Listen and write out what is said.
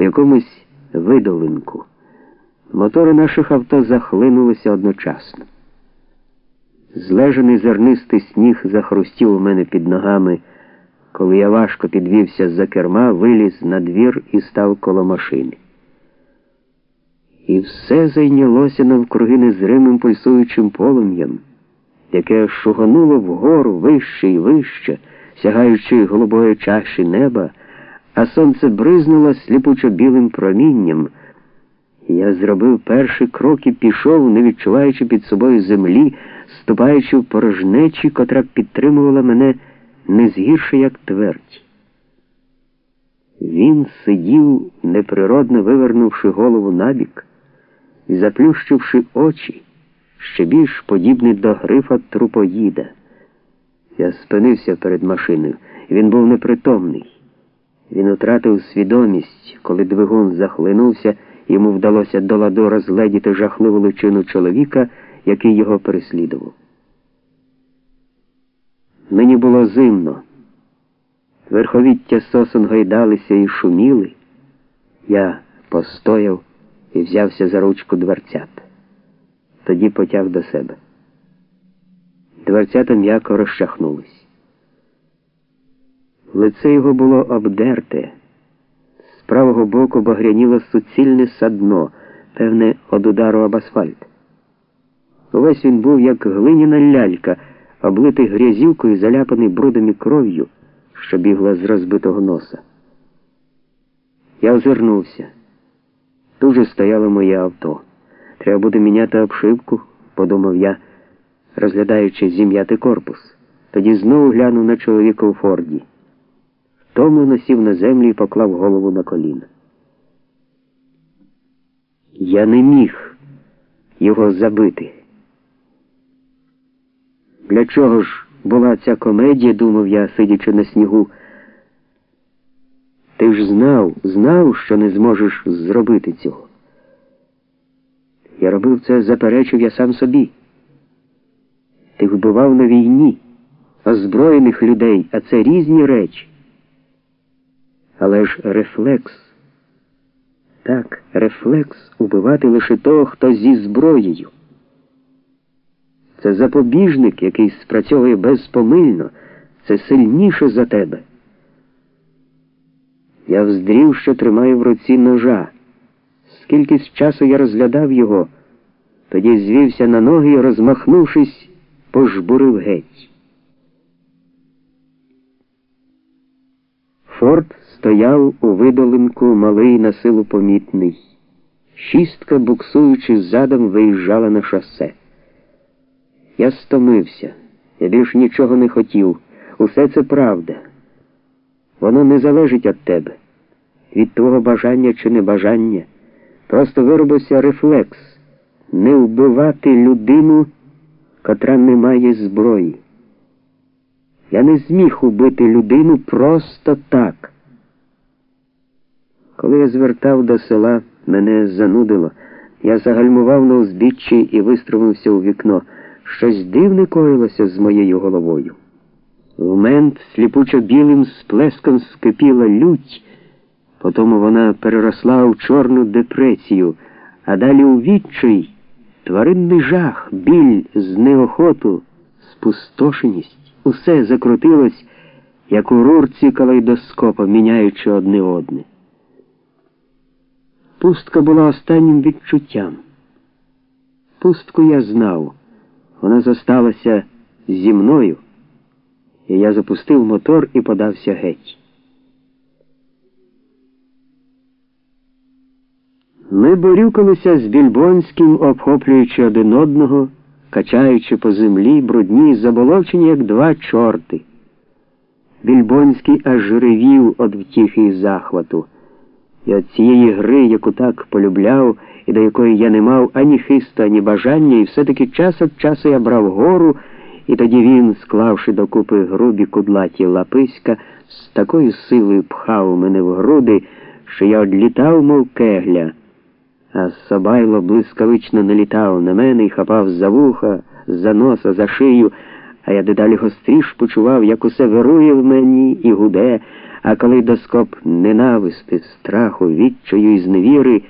у якомусь видолинку. Мотори наших авто захлинулися одночасно. Злежений зернистий сніг захрустів у мене під ногами, коли я важко підвівся з за керма, виліз на двір і став коло машини. І все зайнялося навкруги незримим пульсуючим полум'ям, яке шугануло вгору вище і вище, сягаючи голубої чаші неба, а сонце бризнуло сліпучо білим промінням. Я зробив перший крок і пішов, не відчуваючи під собою землі, ступаючи в порожнечі, котра підтримувала мене не згірше, як твердь. Він сидів, неприродно вивернувши голову набік і заплющивши очі, ще більш подібний до грифа трупоїда. Я спинився перед машиною. Він був непритомний. Він втратив свідомість, коли двигун захлинувся, йому вдалося до ладу розгледіти жахливу личину чоловіка, який його переслідував. Мені було зимно. Верховіття сосен гойдалися і шуміли. Я постояв і взявся за ручку дверцят. Тоді потяг до себе. Дверцята м'яко розчахнулись. Лице його було обдерте. З правого боку багряніло суцільне садно, певне, од удару об асфальт. Увесь він був, як глиняна лялька, облитий грязівкою, заляпаний брудом і кров'ю, що бігла з розбитого носа. Я озирнувся. Тут же стояло моє авто. Треба буде міняти обшивку, подумав я, розглядаючи зім'ятий корпус. Тоді знову глянув на чоловіка у Форді. Втомлено сів на землю і поклав голову на коліна. Я не міг його забити. Для чого ж була ця комедія, думав я, сидячи на снігу. Ти ж знав, знав, що не зможеш зробити цього. Я робив це, заперечив я сам собі. Ти вбивав на війні озброєних людей, а це різні речі. Але ж рефлекс. Так, рефлекс убивати лише того, хто зі зброєю. Це запобіжник, який спрацьовує безпомильно, це сильніше за тебе. Я вздрів, що тримаю в руці ножа. Скільки з часу я розглядав його, тоді звівся на ноги і, розмахнувшись, пожбурив геть. Форт стояв у видолинку малий на силу помітний. Шістка, буксуючи задом, виїжджала на шосе. Я стомився, я більш нічого не хотів. Усе це правда. Воно не залежить від тебе, від твого бажання чи небажання. Просто виробився рефлекс не вбивати людину, котра не має зброї. Я не зміг убити людину просто так. Коли я звертав до села, мене занудило. Я загальмував на узбіччі і виструмився у вікно. Щось дивне коїлося з моєю головою. В мент сліпучо білим сплеском скипіла лють, потім вона переросла у чорну депресію, а далі у відчай, тваринний жах, біль з неохоту, спустошеність. Усе закрутилось, як у рурці калейдоскопа, міняючи одне одне. Пустка була останнім відчуттям. Пустку я знав. Вона зосталася зі мною, і я запустив мотор і подався геть. Ми борюкалися з Більбонським, обхоплюючи один одного, качаючи по землі, брудні, заболочені, як два чорти. Більбонський аж ревів від втіхи і захвату. І от цієї гри, яку так полюбляв, і до якої я не мав ані хисту, ані бажання, і все-таки час від часу я брав гору, і тоді він, склавши докупи грубі кудлаті лаписька, з такою силою пхав мене в груди, що я одлітав, мов кегля, а Собайло блискавично налітав на мене і хапав за вуха, за носа, за шию, а я дедалі гостріш почував, як усе вирує в мені і гуде, а коли доскоп ненависти, страху, відчаю і зневіри.